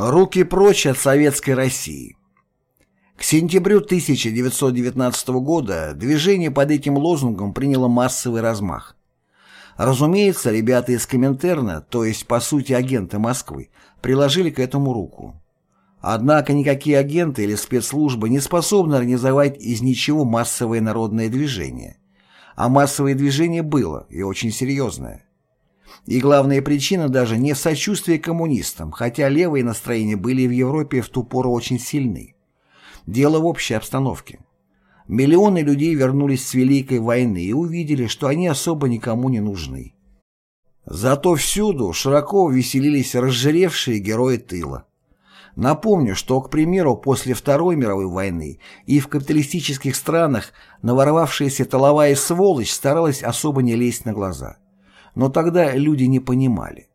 Руки прочь от советской России. К сентябрю 1919 года движение под этим лозунгом приняло массовый размах. Разумеется, ребята из Коминтерна, то есть по сути агенты Москвы, приложили к этому руку. Однако никакие агенты или спецслужбы не способны организовать из ничего массовое народное движение. А массовое движение было, и очень серьезное. И главная причина даже не в сочувствии коммунистам, хотя левые настроения были в Европе в ту пору очень сильны. Дело в общей обстановке. Миллионы людей вернулись с Великой войны и увидели, что они особо никому не нужны. Зато всюду широко веселились разжиревшие герои тыла. Напомню, что, к примеру, после Второй мировой войны и в капиталистических странах наворовавшаяся толовая сволочь старалась особо не лезть на глаза. Но тогда люди не понимали.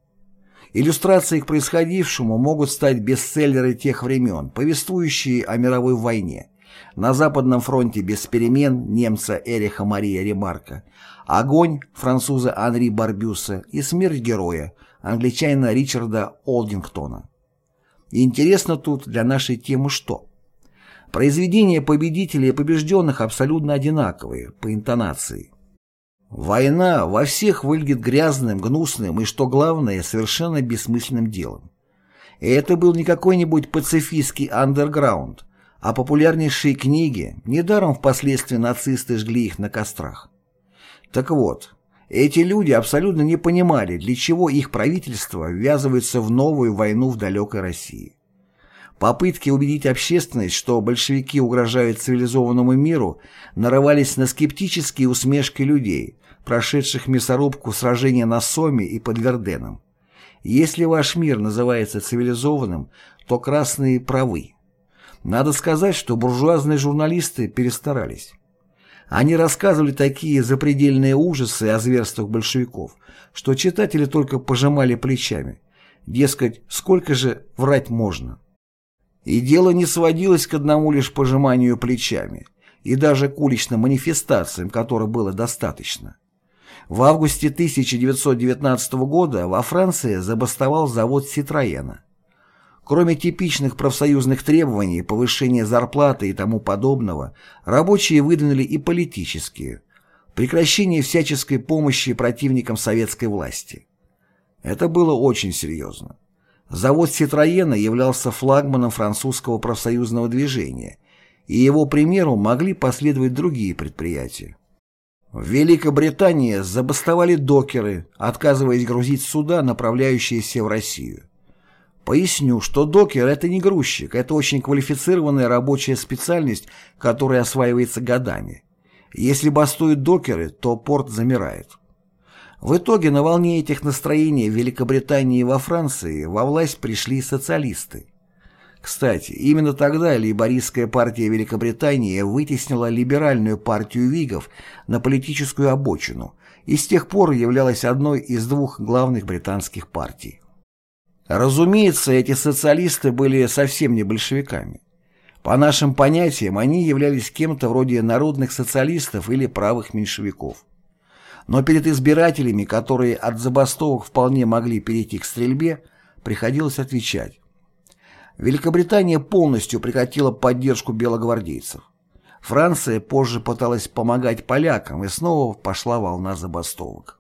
Иллюстрацией к происходившему могут стать бестселлеры тех времен, повествующие о мировой войне. На Западном фронте без перемен немца Эриха Мария Ремарка, огонь француза Анри Барбюса и смерть героя англичанина Ричарда Олдингтона. И интересно тут для нашей темы что? Произведения победителей и побежденных абсолютно одинаковые по интонации. Война во всех выглядит грязным, гнусным и, что главное, совершенно бессмысленным делом. И это был не какой-нибудь пацифистский андерграунд, а популярнейшие книги, недаром впоследствии нацисты жгли их на кострах. Так вот, эти люди абсолютно не понимали, для чего их правительство ввязывается в новую войну в далекой России. Попытки убедить общественность, что большевики угрожают цивилизованному миру, нарывались на скептические усмешки людей, прошедших мясорубку сражения на Соме и под Верденом. Если ваш мир называется цивилизованным, то красные правы. Надо сказать, что буржуазные журналисты перестарались. Они рассказывали такие запредельные ужасы о зверствах большевиков, что читатели только пожимали плечами. Дескать, сколько же врать можно? И дело не сводилось к одному лишь пожиманию плечами, и даже к уличным манифестациям, которых было достаточно. В августе 1919 года во Франции забастовал завод «Ситроена». Кроме типичных профсоюзных требований, повышения зарплаты и тому подобного, рабочие выдвинули и политические – прекращение всяческой помощи противникам советской власти. Это было очень серьезно. Завод «Ситроена» являлся флагманом французского профсоюзного движения, и его примеру могли последовать другие предприятия. В Великобритании забастовали докеры, отказываясь грузить суда, направляющиеся в Россию. Поясню, что докер – это не грузчик, это очень квалифицированная рабочая специальность, которая осваивается годами. Если бастуют докеры, то порт замирает. В итоге на волне этих настроений в Великобритании и во Франции во власть пришли социалисты. Кстати, именно тогда лейбористская партия Великобритании вытеснила либеральную партию Вигов на политическую обочину и с тех пор являлась одной из двух главных британских партий. Разумеется, эти социалисты были совсем не большевиками. По нашим понятиям, они являлись кем-то вроде народных социалистов или правых меньшевиков. Но перед избирателями, которые от забастовок вполне могли перейти к стрельбе, приходилось отвечать. Великобритания полностью прекратила поддержку белогвардейцев. Франция позже пыталась помогать полякам, и снова пошла волна забастовок.